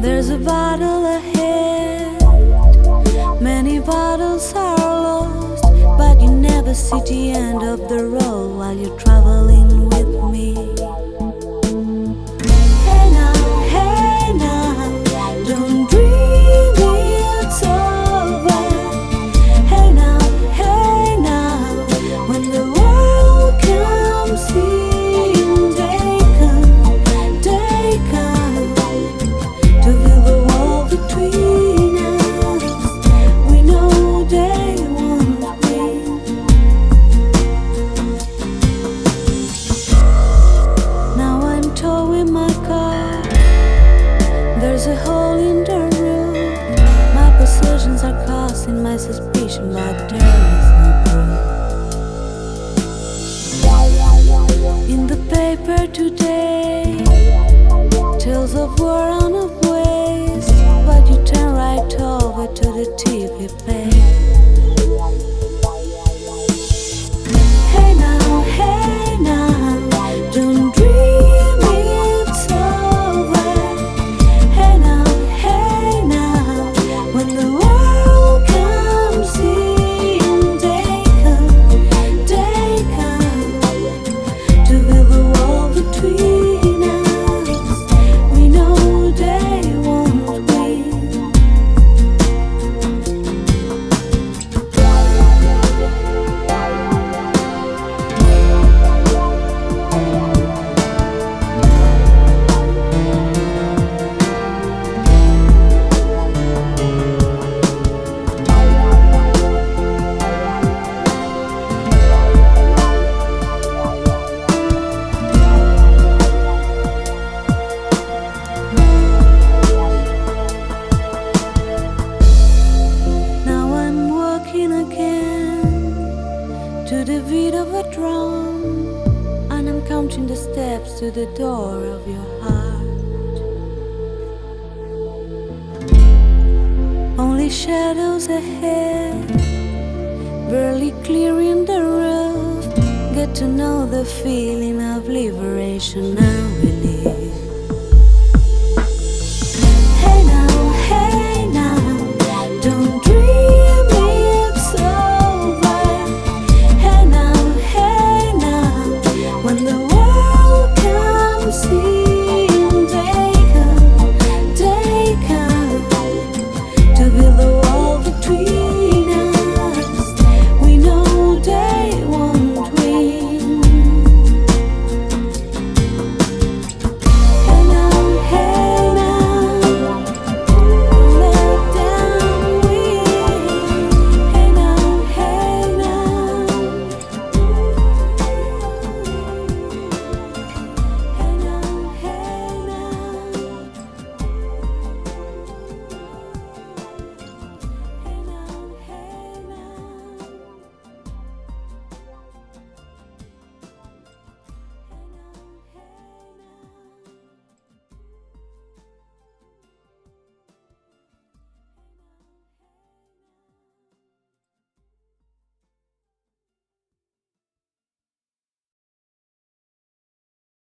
There's a battle ahead. Many battles are lost, but you never see the end of the road while you're traveling my suspicion, but there is no. In the paper today, to the beat of a drum, and I'm counting the steps to the door of your heart. Only shadows ahead, barely clearing the roof. Get to know the feeling of liberation now.